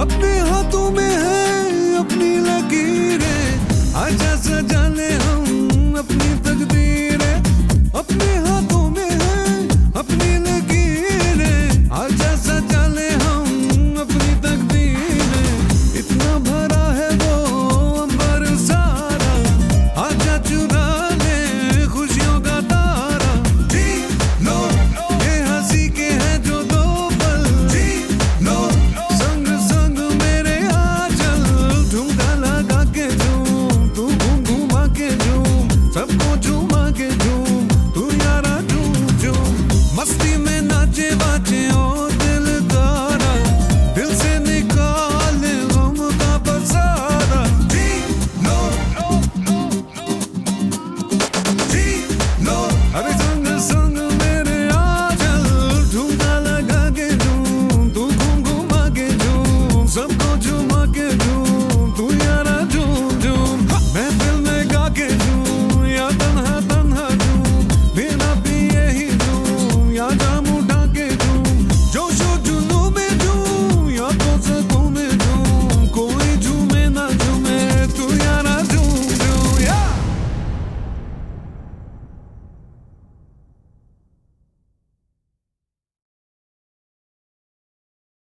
अपने हाथों में है अपनी लकीरें आजा सजाने